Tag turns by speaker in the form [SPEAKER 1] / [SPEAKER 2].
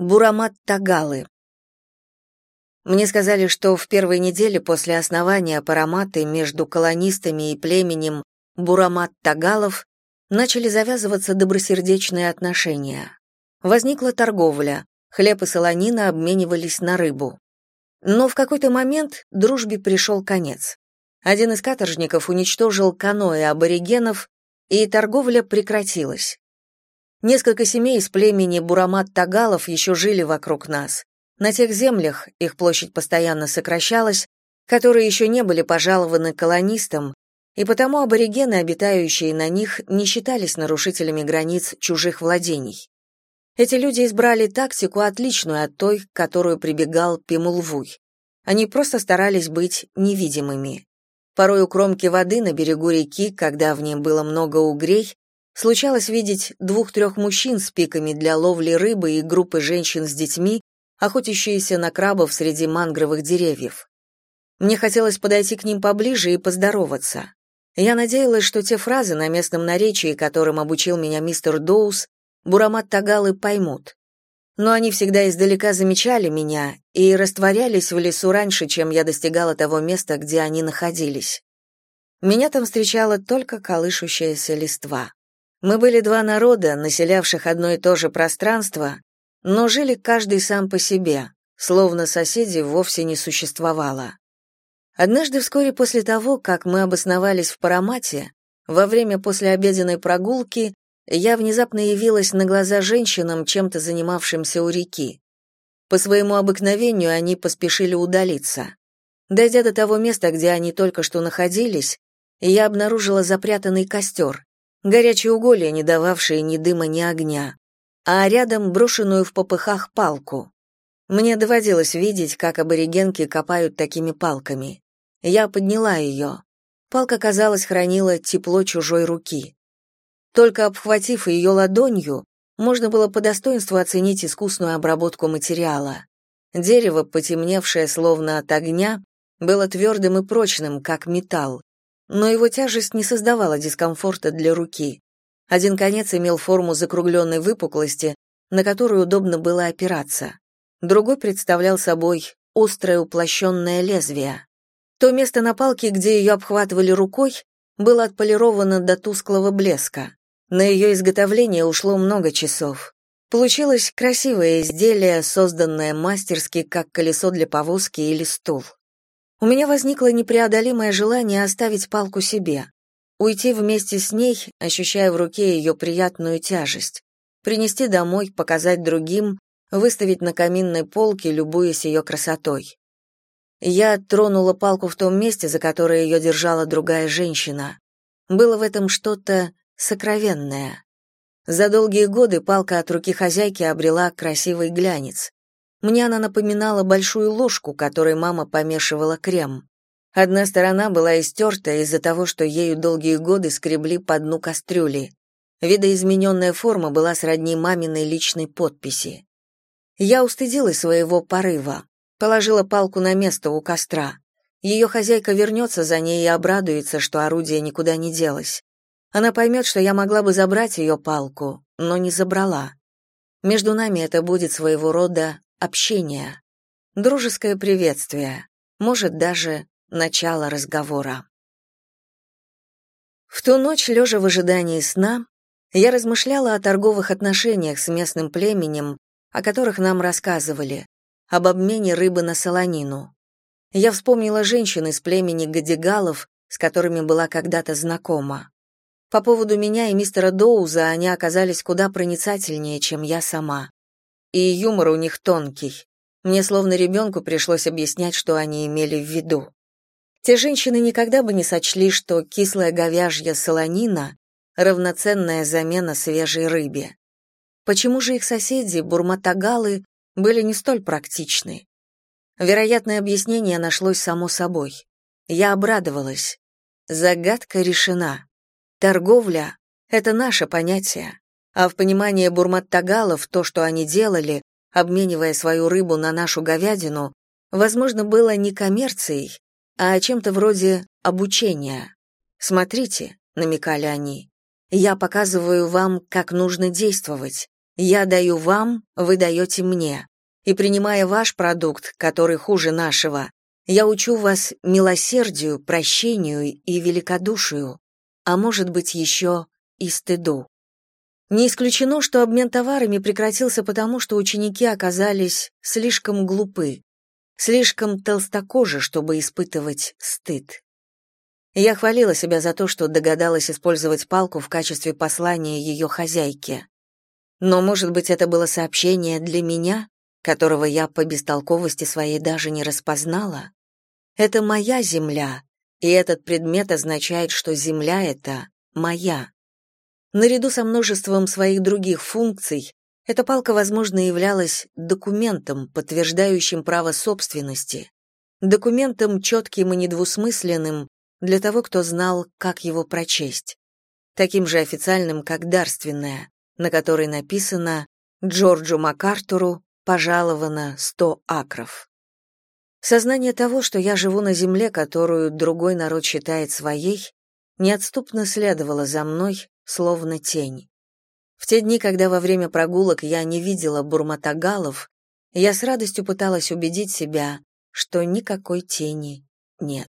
[SPEAKER 1] Бурамат-Тагалы. Мне сказали, что в первой неделе после основания Параматы между колонистами и племенем Бурамат-Тагалов начали завязываться добросердечные отношения. Возникла торговля, хлеб и солонина обменивались на рыбу. Но в какой-то момент дружбе пришел конец. Один из каторжников уничтожил каноэ аборигенов, и торговля прекратилась. Несколько семей из племени Бурамат-Тагалов еще жили вокруг нас. На тех землях их площадь постоянно сокращалась, которые еще не были пожалованы колонистам, и потому аборигены, обитающие на них, не считались нарушителями границ чужих владений. Эти люди избрали тактику, отличную от той, к которую прибегал Пимулвуй. Они просто старались быть невидимыми. Порой у кромки воды на берегу реки, когда в ней было много угрей, Случалось видеть двух-трех мужчин с пиками для ловли рыбы и группы женщин с детьми, охотящиеся на крабов среди мангровых деревьев. Мне хотелось подойти к ним поближе и поздороваться. Я надеялась, что те фразы на местном наречии, которым обучил меня мистер Доус, Бурамат-Тагалы поймут. Но они всегда издалека замечали меня и растворялись в лесу раньше, чем я достигала того места, где они находились. Меня там встречала только колышущаяся листва. Мы были два народа, населявших одно и то же пространство, но жили каждый сам по себе, словно соседей вовсе не существовало. Однажды вскоре после того, как мы обосновались в Парамате, во время послеобеденной прогулки я внезапно явилась на глаза женщинам, чем-то занимавшимся у реки. По своему обыкновению они поспешили удалиться. Дойдя до того места, где они только что находились, я обнаружила запрятанный костер, горячие уголья, не дававшие ни дыма, ни огня, а рядом брошенную в попыхах палку. Мне доводилось видеть, как аборигенки копают такими палками. Я подняла ее. Палка, казалось, хранила тепло чужой руки. Только обхватив ее ладонью, можно было по достоинству оценить искусную обработку материала. Дерево, потемневшее словно от огня, было твердым и прочным, как металл, но его тяжесть не создавала дискомфорта для руки. Один конец имел форму закругленной выпуклости, на которую удобно было опираться. Другой представлял собой острое уплощенное лезвие. То место на палке, где ее обхватывали рукой, было отполировано до тусклого блеска. На ее изготовление ушло много часов. Получилось красивое изделие, созданное мастерски, как колесо для повозки или стул. У меня возникло непреодолимое желание оставить палку себе, уйти вместе с ней, ощущая в руке ее приятную тяжесть, принести домой, показать другим, выставить на каминной полке, любуясь ее красотой. Я тронула палку в том месте, за которое ее держала другая женщина. Было в этом что-то сокровенное. За долгие годы палка от руки хозяйки обрела красивый глянец. Мне она напоминала большую ложку, которой мама помешивала крем. Одна сторона была истерта из-за того, что ею долгие годы скребли по дну кастрюли. Видоизмененная форма была сродни маминой личной подписи. Я устыдилась своего порыва, положила палку на место у костра. Ее хозяйка вернется за ней и обрадуется, что орудие никуда не делось. Она поймет, что я могла бы забрать ее палку, но не забрала. Между нами это будет своего рода общение, дружеское приветствие, может даже начало разговора. В ту ночь, лежа в ожидании сна, я размышляла о торговых отношениях с местным племенем, о которых нам рассказывали, об обмене рыбы на солонину. Я вспомнила женщин из племени Гадигалов, с которыми была когда-то знакома. По поводу меня и мистера Доуза они оказались куда проницательнее, чем я сама и юмор у них тонкий. Мне словно ребенку пришлось объяснять, что они имели в виду. Те женщины никогда бы не сочли, что кислая говяжья солонина — равноценная замена свежей рыбе. Почему же их соседи, бурматагалы, были не столь практичны? Вероятное объяснение нашлось само собой. Я обрадовалась. Загадка решена. Торговля — это наше понятие. А в понимании бурматтагалов то, что они делали, обменивая свою рыбу на нашу говядину, возможно, было не коммерцией, а чем-то вроде обучения. «Смотрите», — намекали они, — «я показываю вам, как нужно действовать. Я даю вам, вы даете мне. И принимая ваш продукт, который хуже нашего, я учу вас милосердию, прощению и великодушию, а может быть еще и стыду. Не исключено, что обмен товарами прекратился потому, что ученики оказались слишком глупы, слишком толстокожи, чтобы испытывать стыд. Я хвалила себя за то, что догадалась использовать палку в качестве послания ее хозяйке. Но, может быть, это было сообщение для меня, которого я по бестолковости своей даже не распознала? Это моя земля, и этот предмет означает, что земля эта моя. Наряду со множеством своих других функций, эта палка, возможно, являлась документом, подтверждающим право собственности, документом четким и недвусмысленным для того, кто знал, как его прочесть, таким же официальным, как дарственная, на которой написано «Джорджу МакАртуру пожаловано сто акров». Сознание того, что я живу на земле, которую другой народ считает своей, неотступно следовало за мной, словно тень. В те дни, когда во время прогулок я не видела бурматагалов, я с радостью пыталась убедить себя, что никакой тени нет.